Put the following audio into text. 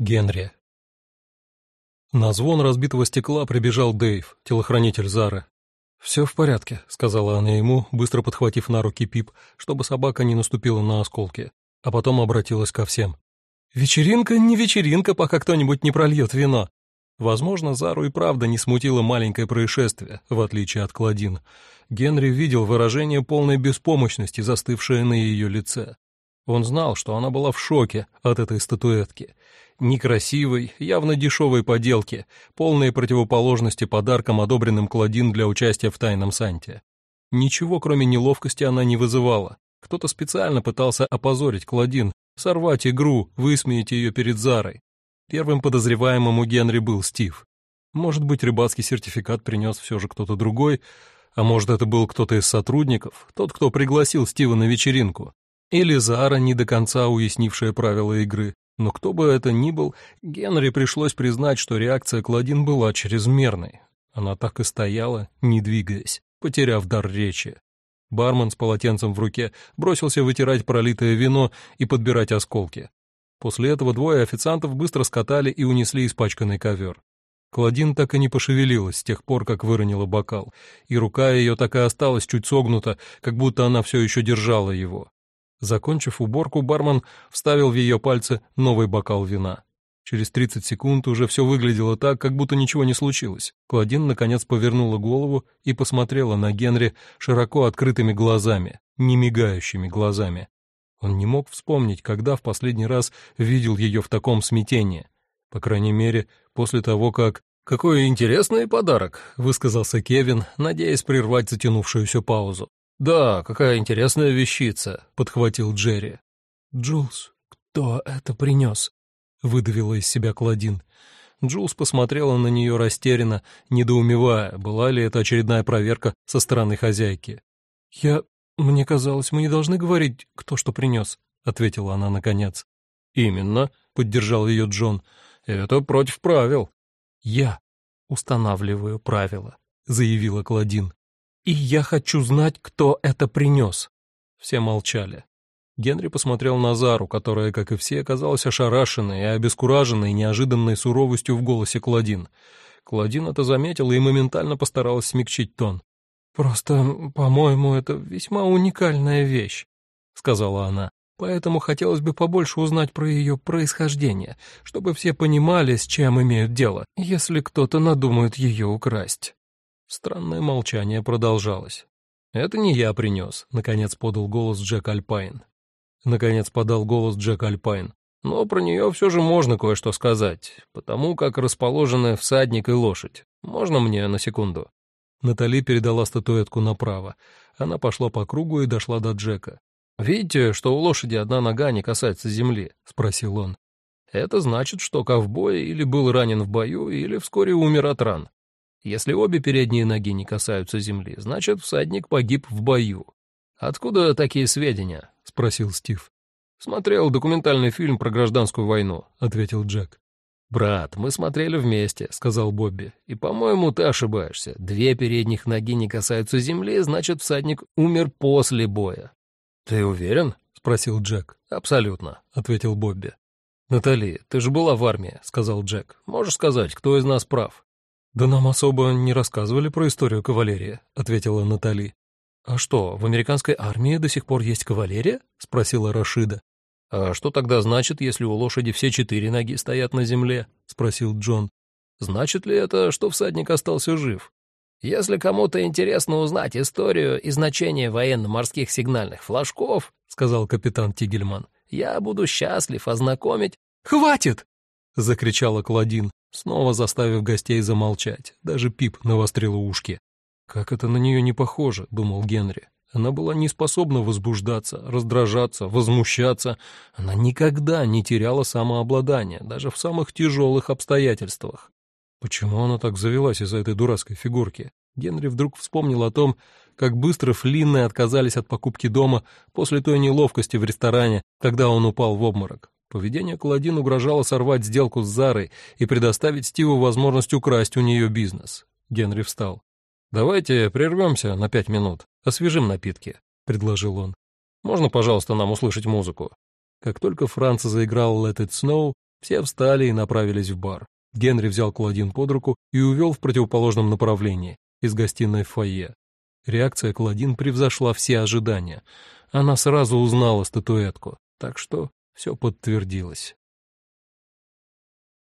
Генри. На звон разбитого стекла прибежал Дэйв, телохранитель Зары. «Все в порядке», — сказала она ему, быстро подхватив на руки Пип, чтобы собака не наступила на осколки, а потом обратилась ко всем. «Вечеринка не вечеринка, пока кто-нибудь не прольет вино». Возможно, Зару и правда не смутило маленькое происшествие, в отличие от Клодин. Генри видел выражение полной беспомощности, застывшее на ее лице. Он знал, что она была в шоке от этой статуэтки. Некрасивой, явно дешевой поделки, полной противоположности подаркам, одобренным Клодин для участия в Тайном Санте. Ничего, кроме неловкости, она не вызывала. Кто-то специально пытался опозорить Клодин, сорвать игру, высмеять ее перед Зарой. Первым подозреваемым у Генри был Стив. Может быть, рыбацкий сертификат принес все же кто-то другой, а может, это был кто-то из сотрудников, тот, кто пригласил Стива на вечеринку. Или Зара, не до конца уяснившая правила игры. Но кто бы это ни был, Генри пришлось признать, что реакция Клодин была чрезмерной. Она так и стояла, не двигаясь, потеряв дар речи. Бармен с полотенцем в руке бросился вытирать пролитое вино и подбирать осколки. После этого двое официантов быстро скатали и унесли испачканный ковер. Клодин так и не пошевелилась с тех пор, как выронила бокал, и рука ее так и осталась чуть согнута, как будто она все еще держала его. Закончив уборку, бармен вставил в ее пальцы новый бокал вина. Через 30 секунд уже все выглядело так, как будто ничего не случилось. Клодин, наконец, повернула голову и посмотрела на Генри широко открытыми глазами, не мигающими глазами. Он не мог вспомнить, когда в последний раз видел ее в таком смятении. По крайней мере, после того, как... «Какой интересный подарок», — высказался Кевин, надеясь прервать затянувшуюся паузу. «Да, какая интересная вещица», — подхватил Джерри. «Джулс, кто это принес?» — выдавила из себя Клодин. Джулс посмотрела на нее растерянно, недоумевая, была ли это очередная проверка со стороны хозяйки. «Я... мне казалось, мы не должны говорить, кто что принес», — ответила она наконец. «Именно», — поддержал ее Джон, — «это против правил». «Я устанавливаю правила», — заявила Клодин. «И я хочу знать, кто это принес». Все молчали. Генри посмотрел на Зару, которая, как и все, оказалась ошарашенной и обескураженной неожиданной суровостью в голосе Клодин. Клодин это заметила и моментально постаралась смягчить тон. «Просто, по-моему, это весьма уникальная вещь», — сказала она. «Поэтому хотелось бы побольше узнать про ее происхождение, чтобы все понимали, с чем имеют дело, если кто-то надумает ее украсть». Странное молчание продолжалось. «Это не я принес», — наконец подал голос Джек Альпайн. Наконец подал голос Джек Альпайн. «Но про нее все же можно кое-что сказать, потому как расположены всадник и лошадь. Можно мне на секунду?» Натали передала статуэтку направо. Она пошла по кругу и дошла до Джека. «Видите, что у лошади одна нога не касается земли?» — спросил он. «Это значит, что ковбой или был ранен в бою, или вскоре умер от ран. Если обе передние ноги не касаются земли, значит, всадник погиб в бою. Откуда такие сведения? спросил Стив. Смотрел документальный фильм про гражданскую войну, ответил Джек. «Брат, мы смотрели вместе», — сказал Бобби. «И, по-моему, ты ошибаешься. Две передних ноги не касаются земли, значит, всадник умер после боя». «Ты уверен?» — спросил Джек. «Абсолютно», — ответил Бобби. «Натали, ты же была в армии», — сказал Джек. «Можешь сказать, кто из нас прав?» «Да нам особо не рассказывали про историю кавалерии», — ответила Натали. «А что, в американской армии до сих пор есть кавалерия?» — спросила Рашида. «А что тогда значит, если у лошади все четыре ноги стоят на земле?» — спросил Джон. «Значит ли это, что всадник остался жив?» «Если кому-то интересно узнать историю и значение военно-морских сигнальных флажков», — сказал капитан Тигельман, — «я буду счастлив ознакомить...» «Хватит!» — закричала Клодин снова заставив гостей замолчать. Даже Пип навострила ушки. «Как это на нее не похоже», — думал Генри. Она была не способна возбуждаться, раздражаться, возмущаться. Она никогда не теряла самообладание, даже в самых тяжелых обстоятельствах. Почему она так завелась из-за этой дурацкой фигурки? Генри вдруг вспомнил о том, как быстро Флинны отказались от покупки дома после той неловкости в ресторане, когда он упал в обморок. Поведение Клодин угрожало сорвать сделку с Зарой и предоставить Стиву возможность украсть у нее бизнес. Генри встал. «Давайте прервемся на пять минут, освежим напитки», — предложил он. «Можно, пожалуйста, нам услышать музыку?» Как только Франц заиграл «Let It Snow», Все встали и направились в бар. Генри взял Клодин под руку и увел в противоположном направлении, из гостиной в фойе. Реакция Клодин превзошла все ожидания. Она сразу узнала статуэтку, так что все подтвердилось.